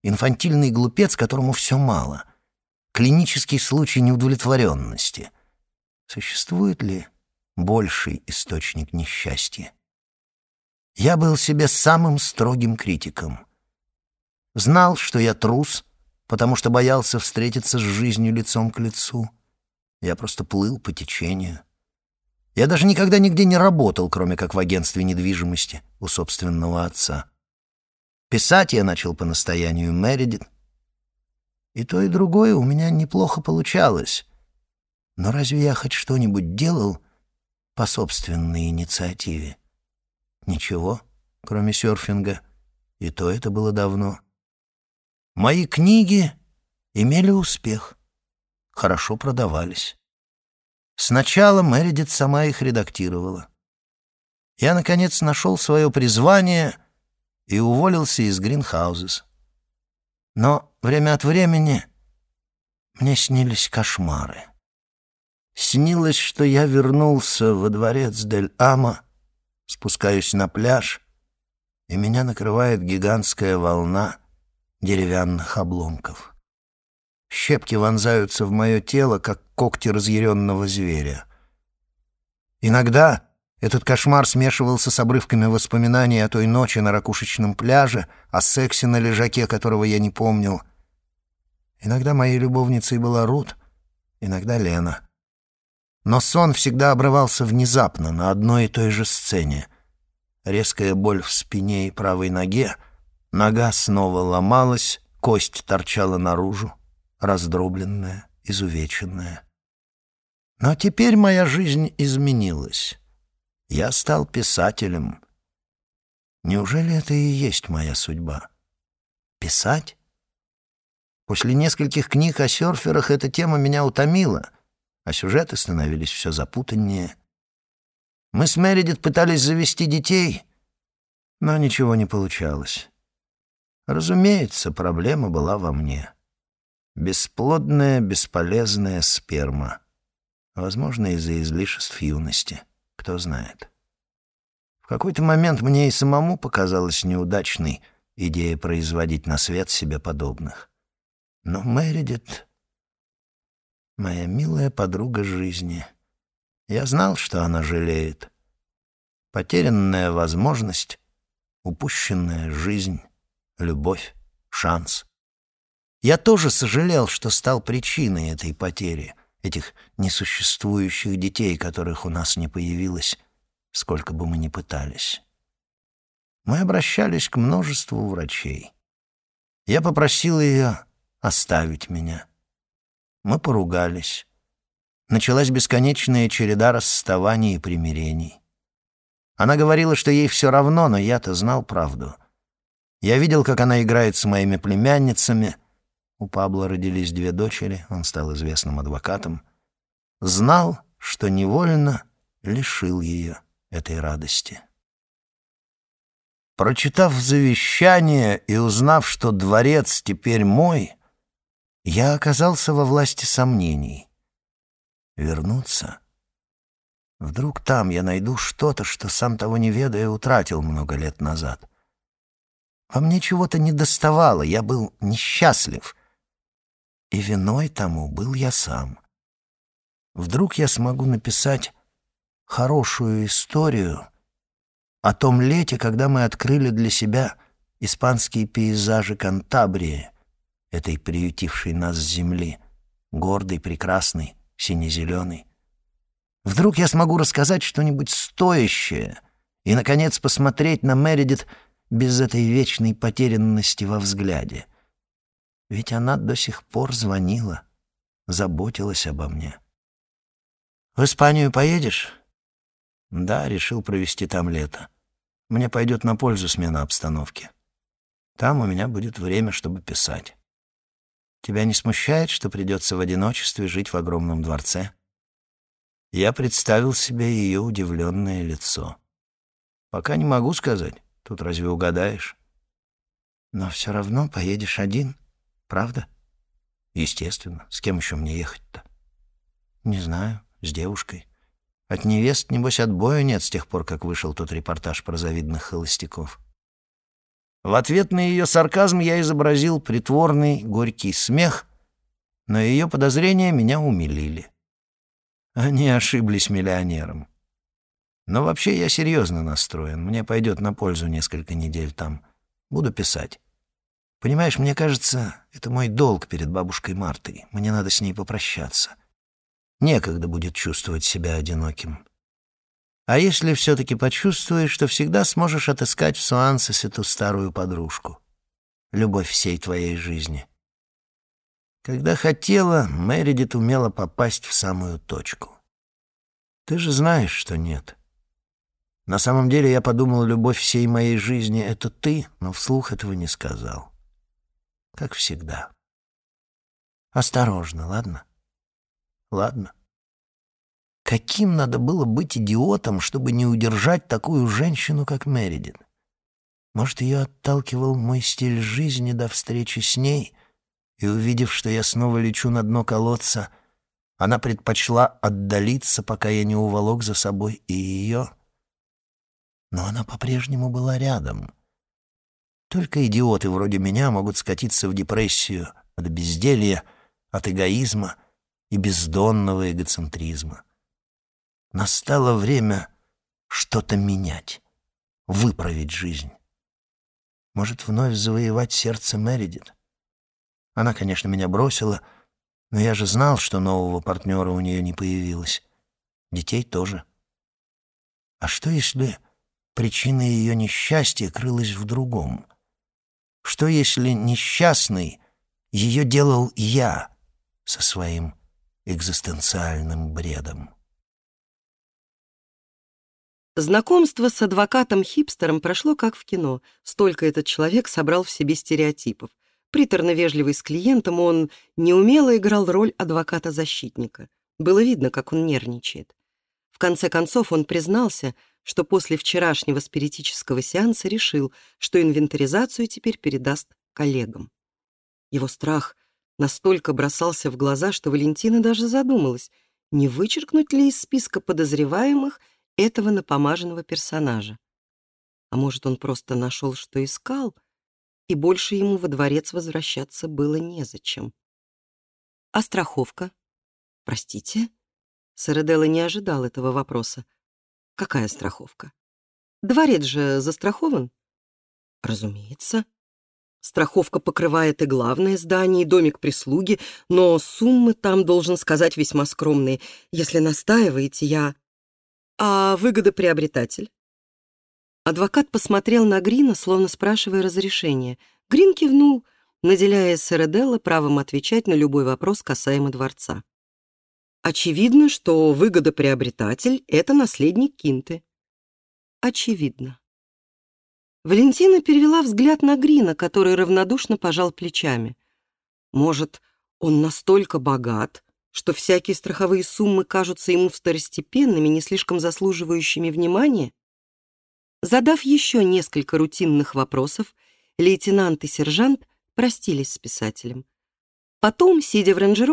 Инфантильный глупец, которому все мало — клинический случай неудовлетворенности. Существует ли больший источник несчастья? Я был себе самым строгим критиком. Знал, что я трус, потому что боялся встретиться с жизнью лицом к лицу. Я просто плыл по течению. Я даже никогда нигде не работал, кроме как в агентстве недвижимости у собственного отца. Писать я начал по настоянию Мередит. И то, и другое у меня неплохо получалось. Но разве я хоть что-нибудь делал по собственной инициативе? Ничего, кроме серфинга. И то это было давно. Мои книги имели успех, хорошо продавались. Сначала Мередит сама их редактировала. Я, наконец, нашел свое призвание и уволился из Гринхаузес. Но время от времени мне снились кошмары. Снилось, что я вернулся во дворец Дель-Ама, спускаюсь на пляж, и меня накрывает гигантская волна деревянных обломков. Щепки вонзаются в мое тело, как когти разъяренного зверя. Иногда этот кошмар смешивался с обрывками воспоминаний о той ночи на ракушечном пляже, о сексе на лежаке, которого я не помнил. Иногда моей любовницей была Рут, иногда Лена. Но сон всегда обрывался внезапно, на одной и той же сцене. Резкая боль в спине и правой ноге, нога снова ломалась, кость торчала наружу раздробленная, изувеченная. Но теперь моя жизнь изменилась. Я стал писателем. Неужели это и есть моя судьба? Писать? После нескольких книг о серферах эта тема меня утомила, а сюжеты становились все запутаннее. Мы с Мередит пытались завести детей, но ничего не получалось. Разумеется, проблема была во мне. Бесплодная, бесполезная сперма. Возможно, из-за излишеств юности. Кто знает. В какой-то момент мне и самому показалась неудачной идея производить на свет себе подобных. Но Мэридит — моя милая подруга жизни. Я знал, что она жалеет. Потерянная возможность, упущенная жизнь, любовь, шанс. Я тоже сожалел, что стал причиной этой потери, этих несуществующих детей, которых у нас не появилось, сколько бы мы ни пытались. Мы обращались к множеству врачей. Я попросил ее оставить меня. Мы поругались. Началась бесконечная череда расставаний и примирений. Она говорила, что ей все равно, но я-то знал правду. Я видел, как она играет с моими племянницами — у Пабло родились две дочери, он стал известным адвокатом. Знал, что невольно лишил ее этой радости. Прочитав завещание и узнав, что дворец теперь мой, я оказался во власти сомнений. Вернуться? Вдруг там я найду что-то, что сам того не ведая утратил много лет назад. Во мне чего-то недоставало, я был несчастлив, и виной тому был я сам. Вдруг я смогу написать хорошую историю о том лете, когда мы открыли для себя испанские пейзажи Кантабрии, этой приютившей нас земли, гордой, прекрасной, сине-зеленой. Вдруг я смогу рассказать что-нибудь стоящее и, наконец, посмотреть на Мередит без этой вечной потерянности во взгляде — ведь она до сих пор звонила, заботилась обо мне. «В Испанию поедешь?» «Да, решил провести там лето. Мне пойдет на пользу смена обстановки. Там у меня будет время, чтобы писать. Тебя не смущает, что придется в одиночестве жить в огромном дворце?» Я представил себе ее удивленное лицо. «Пока не могу сказать. Тут разве угадаешь?» «Но все равно поедешь один?» Правда? Естественно. С кем еще мне ехать-то? Не знаю. С девушкой. От невест, небось, отбоя нет с тех пор, как вышел тот репортаж про завидных холостяков. В ответ на ее сарказм я изобразил притворный, горький смех, но ее подозрения меня умилили. Они ошиблись миллионером. Но вообще я серьезно настроен. Мне пойдет на пользу несколько недель там. Буду писать. Понимаешь, мне кажется, это мой долг перед бабушкой Мартой. Мне надо с ней попрощаться. Некогда будет чувствовать себя одиноким. А если все-таки почувствуешь, что всегда сможешь отыскать в Суансес эту старую подружку. Любовь всей твоей жизни. Когда хотела, Мэридит умела попасть в самую точку. Ты же знаешь, что нет. На самом деле я подумал, любовь всей моей жизни — это ты, но вслух этого не сказал. Как всегда. Осторожно, ладно? Ладно. Каким надо было быть идиотом, чтобы не удержать такую женщину, как Мередин? Может, ее отталкивал мой стиль жизни до встречи с ней, и, увидев, что я снова лечу на дно колодца, она предпочла отдалиться, пока я не уволок за собой и ее. Но она по-прежнему была рядом. Только идиоты вроде меня могут скатиться в депрессию от безделья, от эгоизма и бездонного эгоцентризма. Настало время что-то менять, выправить жизнь. Может, вновь завоевать сердце Мередит? Она, конечно, меня бросила, но я же знал, что нового партнера у нее не появилось. Детей тоже. А что, если причина ее несчастья крылась в другом? Что, если несчастный ее делал я со своим экзистенциальным бредом? Знакомство с адвокатом-хипстером прошло как в кино. Столько этот человек собрал в себе стереотипов. Приторно вежливый с клиентом, он неумело играл роль адвоката-защитника. Было видно, как он нервничает. В конце концов он признался, что после вчерашнего спиритического сеанса решил, что инвентаризацию теперь передаст коллегам. Его страх настолько бросался в глаза, что Валентина даже задумалась, не вычеркнуть ли из списка подозреваемых – этого напомаженного персонажа. А может, он просто нашел, что искал, и больше ему во дворец возвращаться было незачем. А страховка? Простите? Сараделла не ожидал этого вопроса. Какая страховка? Дворец же застрахован? Разумеется. Страховка покрывает и главное здание, и домик прислуги, но суммы там, должен сказать, весьма скромные. Если настаиваете, я... «А выгодоприобретатель?» Адвокат посмотрел на Грина, словно спрашивая разрешения. Грин кивнул, наделяя Середелла правом отвечать на любой вопрос касаемо дворца. Очевидно, что выгодоприобретатель — это наследник Кинты. Очевидно. Валентина перевела взгляд на Грина, который равнодушно пожал плечами. Может, он настолько богат, что всякие страховые суммы кажутся ему второстепенными, не слишком заслуживающими внимания? Задав еще несколько рутинных вопросов, лейтенант и сержант простились с писателем. Потом, сидя в рейндж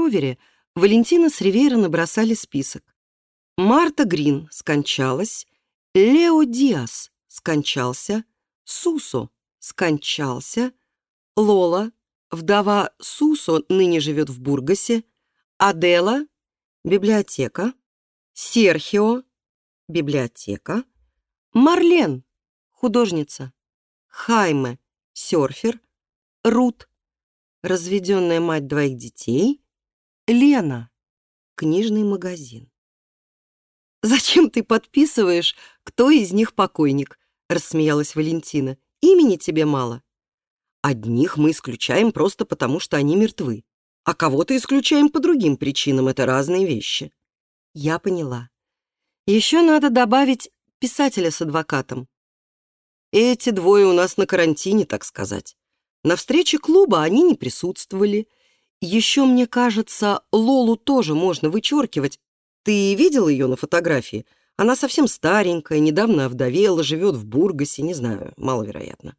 Валентина с Ривейра набросали список. Марта Грин скончалась, Лео Диас скончался, Сусо скончался, Лола, вдова Сусо, ныне живет в Бургасе, Адела — библиотека, Серхио — библиотека, Марлен — художница, Хайме — серфер, Рут — разведенная мать двоих детей, Лена — книжный магазин. «Зачем ты подписываешь, кто из них покойник?» — рассмеялась Валентина. «Имени тебе мало. Одних мы исключаем просто потому, что они мертвы а кого-то исключаем по другим причинам. Это разные вещи. Я поняла. Еще надо добавить писателя с адвокатом. Эти двое у нас на карантине, так сказать. На встрече клуба они не присутствовали. Еще, мне кажется, Лолу тоже можно вычеркивать. Ты видел ее на фотографии? Она совсем старенькая, недавно овдовела, живет в Бургасе, не знаю, маловероятно.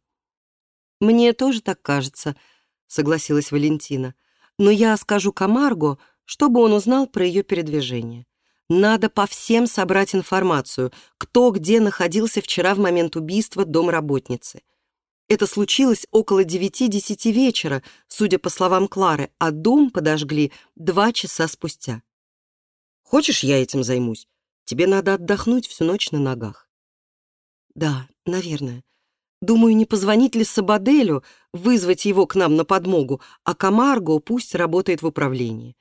«Мне тоже так кажется», — согласилась Валентина но я скажу Камарго, чтобы он узнал про ее передвижение. Надо по всем собрать информацию, кто где находился вчера в момент убийства домработницы. Это случилось около девяти-десяти вечера, судя по словам Клары, а дом подожгли два часа спустя. Хочешь, я этим займусь? Тебе надо отдохнуть всю ночь на ногах. Да, наверное. Думаю, не позвонить ли Сабаделю, вызвать его к нам на подмогу, а Камарго пусть работает в управлении.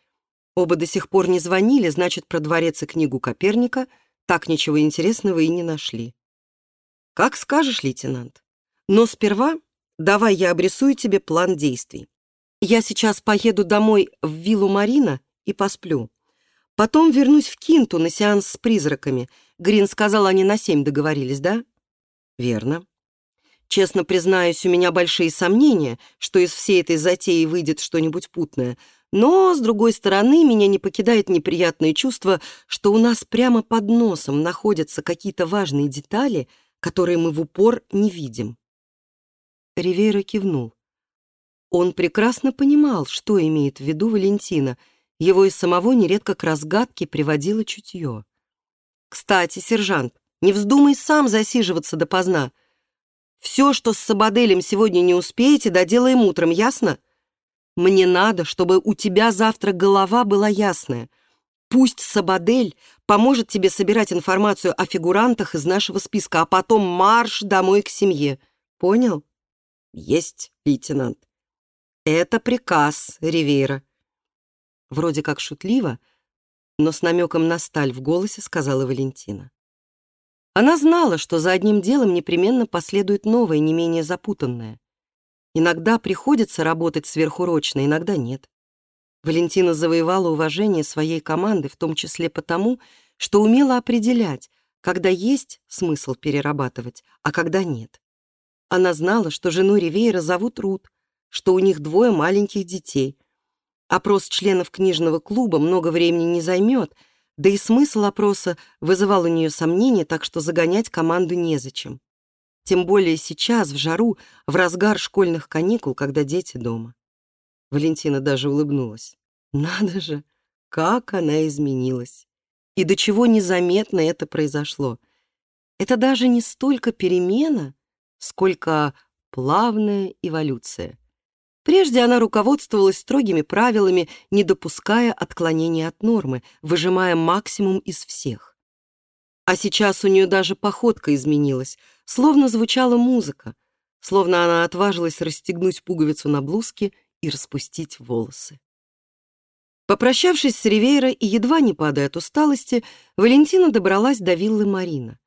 Оба до сих пор не звонили, значит, про дворец и книгу Коперника так ничего интересного и не нашли. Как скажешь, лейтенант. Но сперва давай я обрисую тебе план действий. Я сейчас поеду домой в виллу Марина и посплю. Потом вернусь в Кинту на сеанс с призраками. Грин сказал, они на семь договорились, да? Верно. Честно признаюсь, у меня большие сомнения, что из всей этой затеи выйдет что-нибудь путное. Но, с другой стороны, меня не покидает неприятное чувство, что у нас прямо под носом находятся какие-то важные детали, которые мы в упор не видим. Ривейра кивнул. Он прекрасно понимал, что имеет в виду Валентина. Его и самого нередко к разгадке приводило чутье. «Кстати, сержант, не вздумай сам засиживаться допоздна. Все, что с Сабаделем сегодня не успеете, доделаем утром, ясно? Мне надо, чтобы у тебя завтра голова была ясная. Пусть Сабадель поможет тебе собирать информацию о фигурантах из нашего списка, а потом марш домой к семье. Понял? Есть, лейтенант. Это приказ, Ривейра. Вроде как шутливо, но с намеком на сталь в голосе сказала Валентина. Она знала, что за одним делом непременно последует новое, не менее запутанное. Иногда приходится работать сверхурочно, иногда нет. Валентина завоевала уважение своей команды, в том числе потому, что умела определять, когда есть смысл перерабатывать, а когда нет. Она знала, что жену Ривейра зовут Рут, что у них двое маленьких детей. Опрос членов книжного клуба много времени не займет — да и смысл опроса вызывал у нее сомнения, так что загонять команду незачем. Тем более сейчас, в жару, в разгар школьных каникул, когда дети дома. Валентина даже улыбнулась. Надо же, как она изменилась. И до чего незаметно это произошло. Это даже не столько перемена, сколько плавная эволюция. Прежде она руководствовалась строгими правилами, не допуская отклонения от нормы, выжимая максимум из всех. А сейчас у нее даже походка изменилась, словно звучала музыка, словно она отважилась расстегнуть пуговицу на блузке и распустить волосы. Попрощавшись с Ривейро и едва не падая от усталости, Валентина добралась до виллы Марина.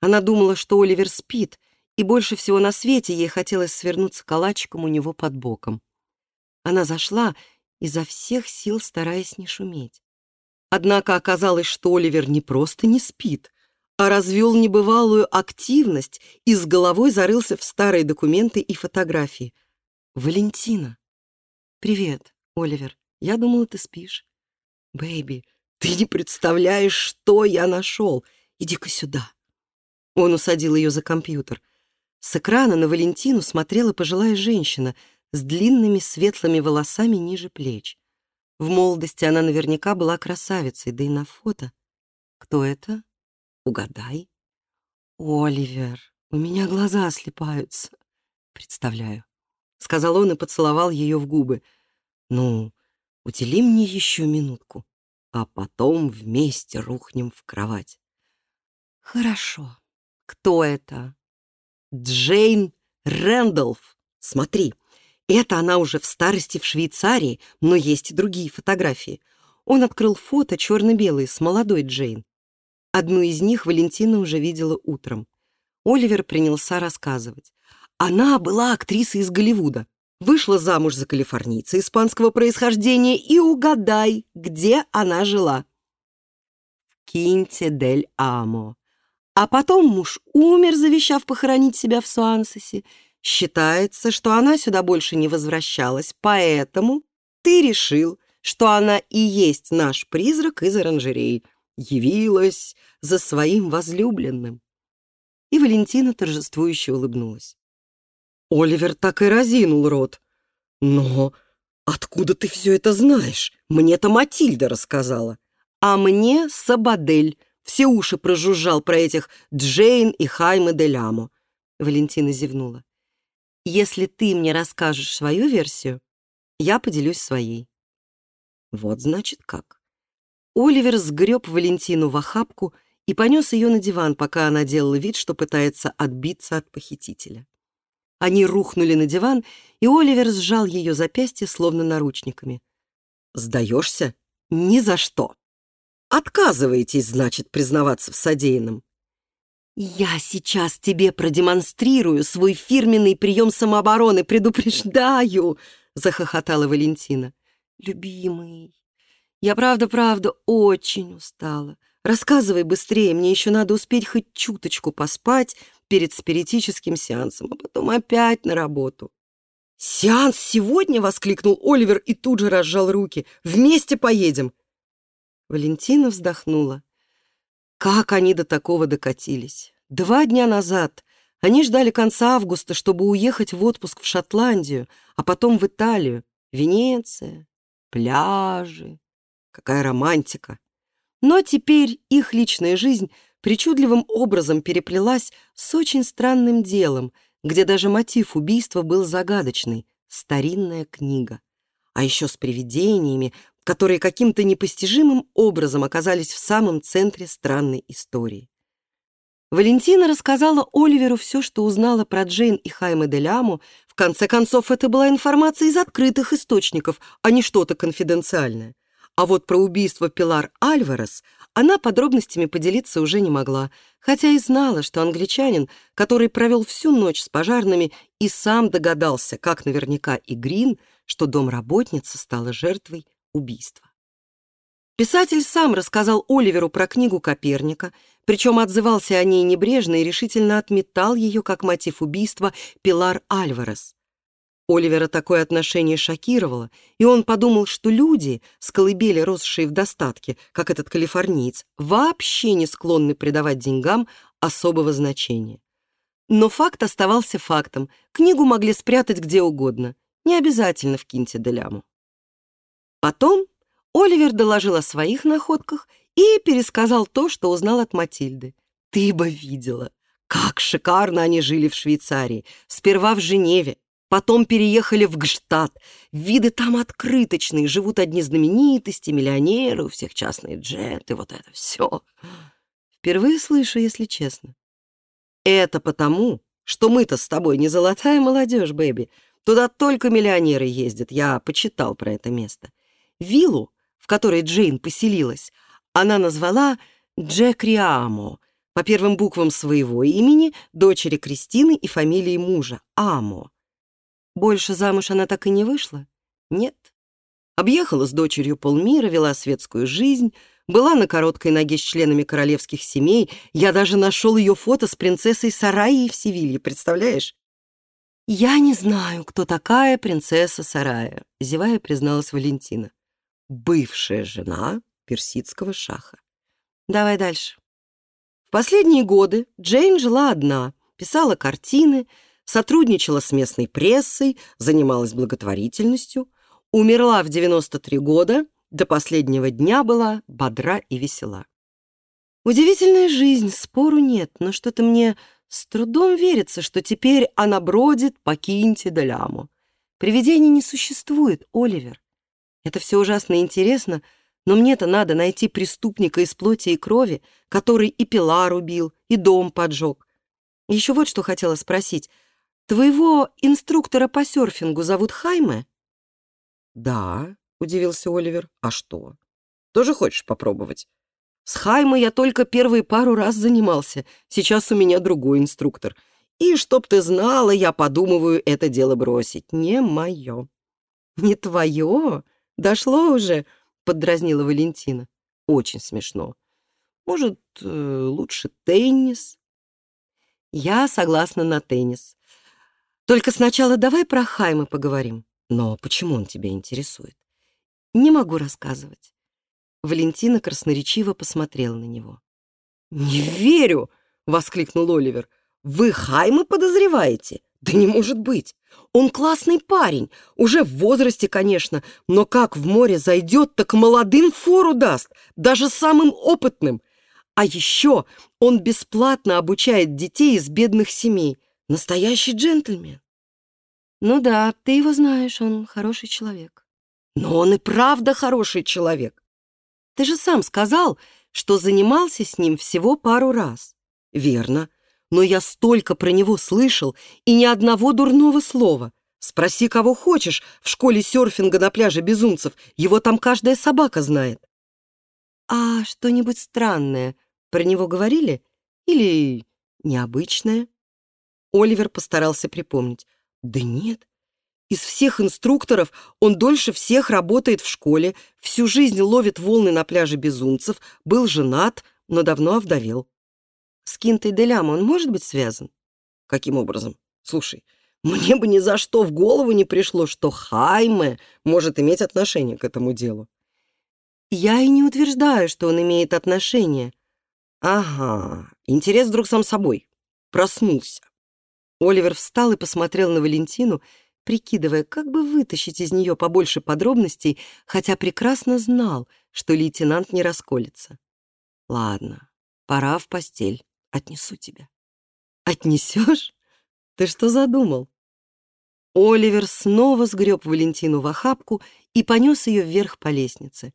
Она думала, что Оливер спит, и больше всего на свете ей хотелось свернуться калачиком у него под боком. Она зашла, изо всех сил стараясь не шуметь. Однако оказалось, что Оливер не просто не спит, а развел небывалую активность и с головой зарылся в старые документы и фотографии. «Валентина!» «Привет, Оливер. Я думала, ты спишь». «Бэйби, ты не представляешь, что я нашел. Иди-ка сюда». Он усадил ее за компьютер — с экрана на Валентину смотрела пожилая женщина с длинными светлыми волосами ниже плеч. В молодости она наверняка была красавицей, да и на фото. Кто это? Угадай. Оливер, у меня глаза слепаются. Представляю. Сказал он и поцеловал ее в губы. Ну, удели мне еще минутку, а потом вместе рухнем в кровать. Хорошо. Кто это? Джейн Рэндалф. Смотри, это она уже в старости в Швейцарии, но есть и другие фотографии. Он открыл фото черно-белые с молодой Джейн. Одну из них Валентина уже видела утром. Оливер принялся рассказывать. Она была актрисой из Голливуда. Вышла замуж за калифорнийца испанского происхождения и угадай, где она жила. В Кинте-дель-Амо. А потом муж умер, завещав похоронить себя в Суансесе. Считается, что она сюда больше не возвращалась, поэтому ты решил, что она и есть наш призрак из оранжерей. Явилась за своим возлюбленным. И Валентина торжествующе улыбнулась. Оливер так и разинул рот. «Но откуда ты все это знаешь? Мне-то Матильда рассказала». «А мне Сабадель», все уши прожужжал про этих Джейн и Хайме де Лямо. Валентина зевнула. «Если ты мне расскажешь свою версию, я поделюсь своей». Вот значит как. Оливер сгреб Валентину в охапку и понес ее на диван, пока она делала вид, что пытается отбиться от похитителя. Они рухнули на диван, и Оливер сжал ее запястье словно наручниками. «Сдаешься? Ни за что!» «Отказываетесь, значит, признаваться в содеянном?» «Я сейчас тебе продемонстрирую свой фирменный прием самообороны, предупреждаю!» — захохотала Валентина. «Любимый, я правда-правда очень устала. Рассказывай быстрее, мне еще надо успеть хоть чуточку поспать перед спиритическим сеансом, а потом опять на работу». «Сеанс сегодня?» — воскликнул Оливер и тут же разжал руки. «Вместе поедем!» Валентина вздохнула. Как они до такого докатились? Два дня назад они ждали конца августа, чтобы уехать в отпуск в Шотландию, а потом в Италию. Венеция, пляжи. Какая романтика! Но теперь их личная жизнь причудливым образом переплелась с очень странным делом, где даже мотив убийства был загадочный — старинная книга. А еще с привидениями, которые каким-то непостижимым образом оказались в самом центре странной истории. Валентина рассказала Оливеру все, что узнала про Джейн и Хайме де Ляму. В конце концов, это была информация из открытых источников, а не что-то конфиденциальное. А вот про убийство Пилар Альварес она подробностями поделиться уже не могла, хотя и знала, что англичанин, который провел всю ночь с пожарными и сам догадался, как наверняка и Грин, что домработница стала жертвой убийства. Писатель сам рассказал Оливеру про книгу Коперника, причем отзывался о ней небрежно и решительно отметал ее как мотив убийства Пилар Альварес. Оливера такое отношение шокировало, и он подумал, что люди, с колыбели росшие в достатке, как этот калифорниец, вообще не склонны придавать деньгам особого значения. Но факт оставался фактом. Книгу могли спрятать где угодно, не обязательно в Кинте де Ляму. Потом Оливер доложил о своих находках и пересказал то, что узнал от Матильды. «Ты бы видела, как шикарно они жили в Швейцарии. Сперва в Женеве, потом переехали в Гштадт. Виды там открыточные, живут одни знаменитости, миллионеры, у всех частные джеты, вот это все. Впервые слышу, если честно. Это потому, что мы-то с тобой не золотая молодежь, бэби. Туда только миллионеры ездят, я почитал про это место. Виллу, в которой Джейн поселилась, она назвала Джекриамо по первым буквам своего имени, дочери Кристины и фамилии мужа Амо. Больше замуж она так и не вышла? Нет. Объехала с дочерью полмира, вела светскую жизнь, была на короткой ноге с членами королевских семей. Я даже нашел ее фото с принцессой Сараей в Севилье, представляешь? «Я не знаю, кто такая принцесса Сарая», — зевая призналась Валентина бывшая жена персидского шаха. Давай дальше. В последние годы Джейн жила одна, писала картины, сотрудничала с местной прессой, занималась благотворительностью, умерла в 93 года, до последнего дня была бодра и весела. Удивительная жизнь, спору нет, но что-то мне с трудом верится, что теперь она бродит по Кинте Деляму. Привидений не существует, Оливер. Это все ужасно интересно, но мне-то надо найти преступника из плоти и крови, который и пила рубил, и дом поджег. Еще вот что хотела спросить. Твоего инструктора по серфингу зовут Хайме? Да, удивился Оливер. А что? Тоже хочешь попробовать? С Хайме я только первые пару раз занимался. Сейчас у меня другой инструктор. И чтоб ты знала, я подумываю это дело бросить. Не мое. Не твое? «Дошло уже?» — поддразнила Валентина. «Очень смешно. Может, э, лучше теннис?» «Я согласна на теннис. Только сначала давай про Хайма поговорим. Но почему он тебя интересует?» «Не могу рассказывать». Валентина красноречиво посмотрела на него. «Не верю!» — воскликнул Оливер. «Вы Хайма подозреваете? Да не может быть! Он классный парень, уже в возрасте, конечно, но как в море зайдет, так молодым фору даст, даже самым опытным. А еще он бесплатно обучает детей из бедных семей. Настоящий джентльмен. Ну да, ты его знаешь, он хороший человек. Но он и правда хороший человек. Ты же сам сказал, что занимался с ним всего пару раз. Верно. Но я столько про него слышал и ни одного дурного слова. Спроси, кого хочешь, в школе серфинга на пляже безумцев, его там каждая собака знает. А что-нибудь странное про него говорили? Или необычное? Оливер постарался припомнить. Да нет. Из всех инструкторов он дольше всех работает в школе, всю жизнь ловит волны на пляже безумцев, был женат, но давно овдовел. С Кинтой Делям он может быть связан? Каким образом? Слушай, (laughs) мне бы ни за что в голову не пришло, что Хайме может иметь отношение к этому делу. Я и не утверждаю, что он имеет отношение. Ага, интерес вдруг сам собой. Проснулся. Оливер встал и посмотрел на Валентину, прикидывая, как бы вытащить из нее побольше подробностей, хотя прекрасно знал, что лейтенант не расколется. Ладно, пора в постель. Отнесу тебя. Отнесешь? Ты что задумал? Оливер снова сгреб Валентину в охапку и понес ее вверх по лестнице.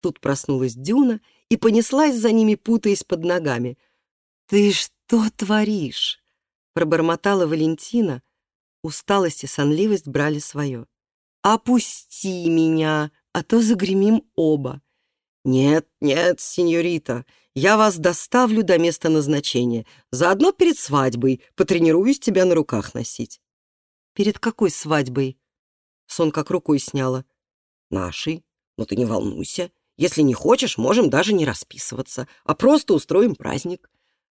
Тут проснулась Дюна и понеслась за ними, путаясь под ногами. «Ты что творишь?» — пробормотала Валентина. Усталость и сонливость брали свое. «Опусти меня, а то загремим оба». «Нет, нет, сеньорита, я вас доставлю до места назначения. Заодно перед свадьбой потренируюсь тебя на руках носить». «Перед какой свадьбой?» Сон как рукой сняла. «Нашей. Но ты не волнуйся. Если не хочешь, можем даже не расписываться, а просто устроим праздник».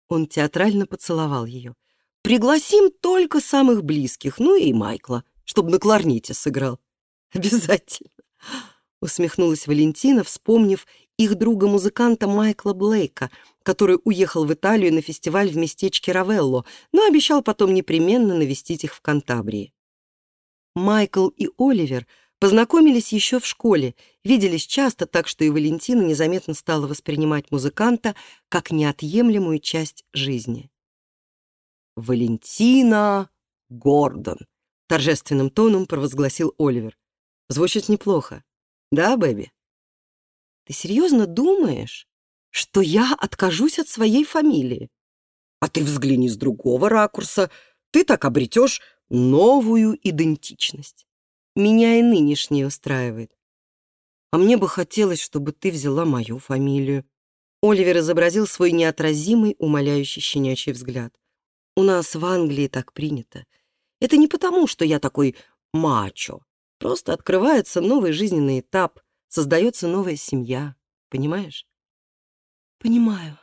Он театрально поцеловал ее. «Пригласим только самых близких, ну и Майкла, чтобы на кларнете сыграл». «Обязательно», — усмехнулась Валентина, вспомнив их друга-музыканта Майкла Блейка, который уехал в Италию на фестиваль в местечке Равелло, но обещал потом непременно навестить их в Кантабрии. Майкл и Оливер — Познакомились еще в школе, виделись часто, так что и Валентина незаметно стала воспринимать музыканта как неотъемлемую часть жизни. «Валентина Гордон», — торжественным тоном провозгласил Оливер. «Звучит неплохо. Да, Бэби?» «Ты серьезно думаешь, что я откажусь от своей фамилии?» «А ты взгляни с другого ракурса. Ты так обретешь новую идентичность». Меня и нынешний устраивает. А мне бы хотелось, чтобы ты взяла мою фамилию. Оливер изобразил свой неотразимый, умоляющий щенячий взгляд. У нас в Англии так принято. Это не потому, что я такой мачо. Просто открывается новый жизненный этап, создается новая семья. Понимаешь? Понимаю.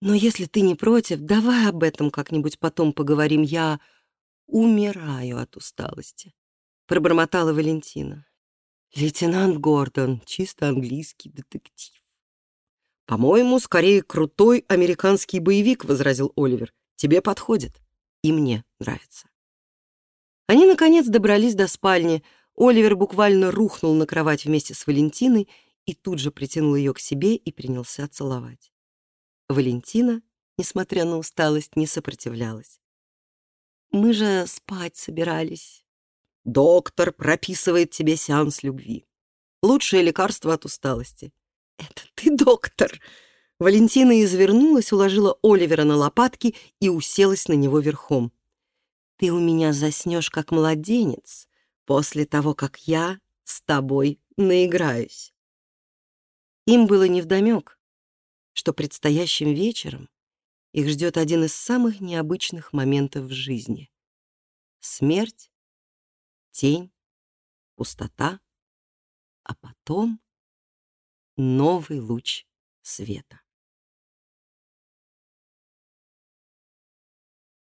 Но если ты не против, давай об этом как-нибудь потом поговорим. Я умираю от усталости. — пробормотала Валентина. «Лейтенант Гордон, чисто английский детектив». «По-моему, скорее крутой американский боевик», — возразил Оливер. «Тебе подходит. И мне нравится». Они, наконец, добрались до спальни. Оливер буквально рухнул на кровать вместе с Валентиной и тут же притянул ее к себе и принялся целовать. Валентина, несмотря на усталость, не сопротивлялась. «Мы же спать собирались», Доктор прописывает тебе сеанс любви. Лучшее лекарство от усталости. Это ты доктор. Валентина извернулась, уложила Оливера на лопатки и уселась на него верхом. Ты у меня заснешь, как младенец, после того, как я с тобой наиграюсь. Им было невдомек, что предстоящим вечером их ждет один из самых необычных моментов в жизни — смерть тень, пустота, а потом новый луч света.